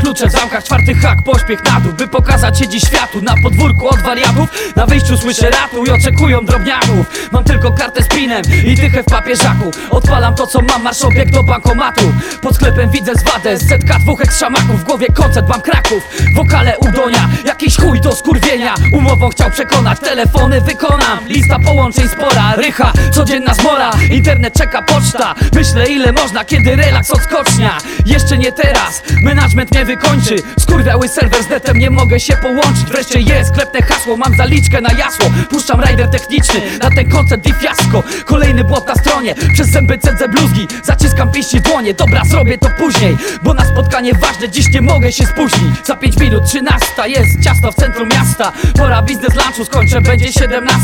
Klucze w zamkach, czwarty hak, pośpiech na dół By pokazać się dziś światu. Na podwórku od wariatów Na wyjściu słyszę ratu i oczekują drobniaków. Mam tylko kartę z pinem i dychę w papieżaku Odpalam to co mam, marsz obieg do bankomatu. Pod sklepem widzę zwadę, setka dwóch ekstramaków W głowie koncert, mam kraków Wokale udonia, jakiś chuj do skurwienia Umową chciał przekonać, telefony wykonam Lista połączeń spora, rycha, codzienna zmora Internet czeka poczta, myślę ile można Kiedy relaks odskocznia, jeszcze nie teraz Management mnie wykończy, skurwiały serwer z netem Nie mogę się połączyć, wreszcie jest Klepne hasło, mam zaliczkę na jasło. Puszczam rider techniczny, na ten koncert i fiasko. Kolejny błąd na stronie, przez zęby cedzę bluzgi. Zaciskam pięści dłonie, dobra zrobię to później. Bo na spotkanie ważne, dziś nie mogę się spóźnić. Za 5 minut 13 jest ciasto w centrum miasta. Pora biznes lunchu, skończę, będzie 17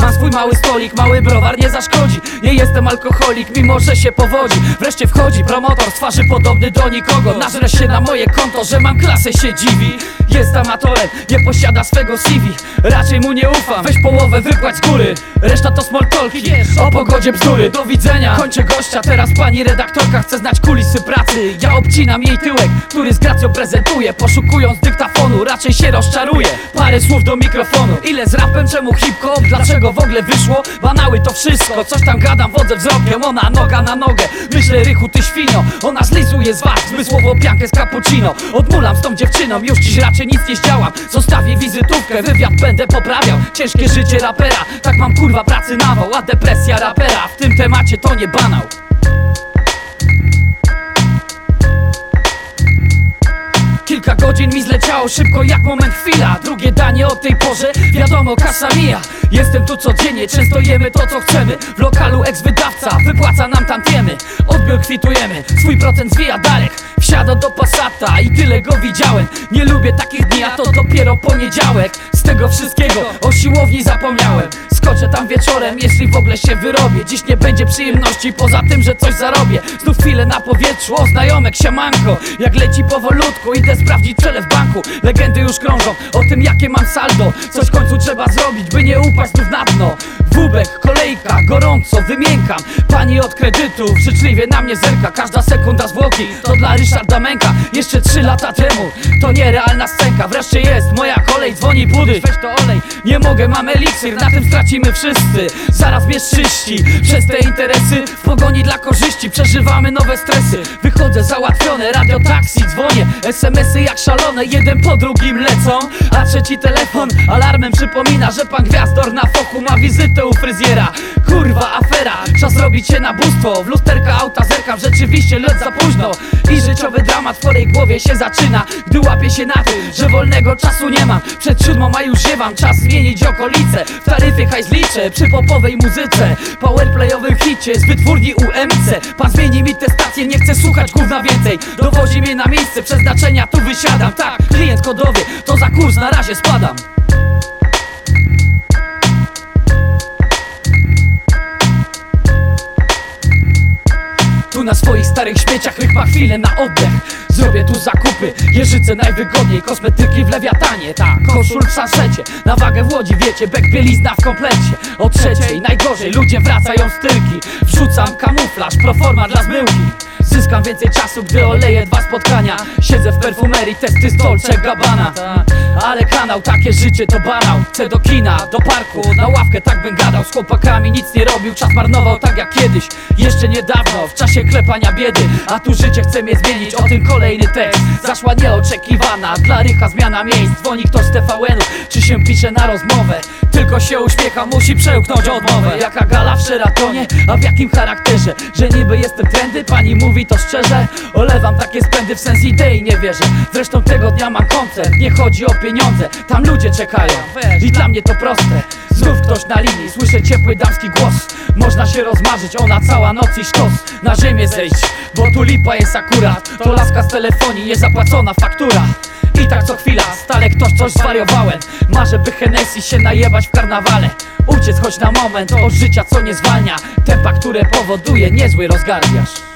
Mam swój mały stolik, mały browar nie zaszkodzi. Nie jestem alkoholik, mimo że się powodzi. Wreszcie wchodzi promotor z twarzy podobny do nikogo. Nażrę się na moje konto, że mam klasę się dziwi. Jest amatorem, nie posiada swego CV Raczej mu nie ufam, weź połowę wypłać z góry. Reszta to small talki, o pogodzie bzdury. Do widzenia, kończę gościa, teraz pani redaktorka Chce znać kulisy pracy, ja obcinam jej tyłek Który z gracją prezentuje, poszukując dyktafonu Raczej się rozczaruje, parę słów do mikrofonu. Ile z rapem, czemu hip-hop, dlaczego w ogóle wyszło? Banały to wszystko, coś tam gadam, wodzę wzrokiem Ona noga na nogę, myślę rychu ty świnio. Ona zlizuje z was, zmysłowo piankę z cappuccino. Odmulam z tą dziewczyną, już dziś raczej nic nie zdziałam. Zostawię wizytówkę, wywiad będę poprawiał. Ciężkie życie rapera, tak mam kurwa pracy nawał A depresja rapera, w tym temacie to nie banał. Kilka godzin mi zleciało szybko jak moment chwila. Drugie danie o tej porze, wiadomo kasa mija Jestem tu codziennie, często jemy to co chcemy. W lokalu ex-wydawca wypłaca nam tantiemy Odbiór kwitujemy, swój procent zwija Darek. Wsiada do Passata i tyle go widziałem. Nie lubię takich dni, a to dopiero poniedziałek. Z tego wszystkiego o siłowni zapomniałem Skoczę tam wieczorem, jeśli w ogóle się wyrobię. Dziś nie będzie przyjemności, poza tym, że coś zarobię. Znów chwilę na powietrzu, o znajomek siemanko. Jak leci powolutku, idę sprawdzić czele w banku. Legendy już krążą o tym, jakie mam saldo. Coś w końcu trzeba zrobić, by nie upaść znów na dno Wóbek, kolejka, gorąco, wymiękam. Pani od kredytu życzliwie na mnie zerka. Każda sekunda zwłoki to dla Ryszarda Męka. Jeszcze trzy lata temu to nierealna scenka. Wreszcie jest moja kolej, dzwoni budy. Weź to olej, nie mogę, mam eliksir Na tym stracimy wszyscy, zaraz mnie Przez te interesy. W pogoni dla korzyści Przeżywamy nowe stresy, wychodzę załatwione Radio, taksi, dzwonię, smsy jak szalone Jeden po drugim lecą, a trzeci telefon Alarmem przypomina, że pan Gwiazdor na fochu ma wizytę u fryzjera. Kurwa afera, czas robić się na bóstwo. W lusterka auta zerkam, rzeczywiście lecz za późno. I życiowy dramat w twojej głowie się zaczyna. Gdy łapię się na tym, że wolnego czasu nie mam. Przed siódmą, a już ziewam, czas zmienić okolice. W taryfie hajs liczę, przy popowej muzyce. Powerplayowym hicie z wytwórni UMC Pan zmieni mi te stacje, nie chcę słuchać gówna więcej. Dowozi mnie na miejsce. Przeznaczenia, tu wysiadam. Tak, klient kodowy, to za kurs. Na razie spadam na swoich starych śmieciach rych ma chwilę na oddech. Zrobię tu zakupy, jeżyce najwygodniej. Kosmetyki w lewiatanie, tak Koszul w szanszecie, na wagę w łodzi wiecie Bek bielizna w komplecie. O trzeciej najgorzej, ludzie wracają z tylki Wrzucam kamuflaż, proforma dla zmyłki. Zyskam więcej czasu, gdy oleję dwa spotkania. Siedzę w perfumerii, testy z Dolce Gabbana Ale kanał, takie życie to banał. Chcę do kina, do parku, na ławkę tak bym gadał. Z chłopakami nic nie robił, czas marnował tak jak kiedyś. Jeszcze niedawno, w czasie klepania biedy. A tu życie chce mnie zmienić, o tym kolejny tekst. Zaszła nieoczekiwana, dla rycha zmiana miejsc. Dzwoni ktoś z TVN-u, czy się pisze na rozmowę Tylko się uśmiecha, musi przełknąć odmowę. Jaka gala w Sheratonie, a w jakim charakterze? Że niby jestem trendy, pani mówi to szczerze. Olewam takie spędy, w sens idei nie wierzę. Zresztą tego dnia mam koncert, nie chodzi o pieniądze. Tam ludzie czekają i dla mnie to proste. Znów ktoś na linii, słyszę ciepły damski głos. Można się rozmarzyć, ona cała noc i sztos. Na ziemię zejść, bo tu lipa jest akurat. To laska z telefonii, niezapłacona faktura i tak co chwila, stale ktoś coś zwariowałem. Marzę by Hennessy się najebać w karnawale. Uciec choć na moment od życia co nie zwalnia. Tempa, które powoduje niezły rozgardiasz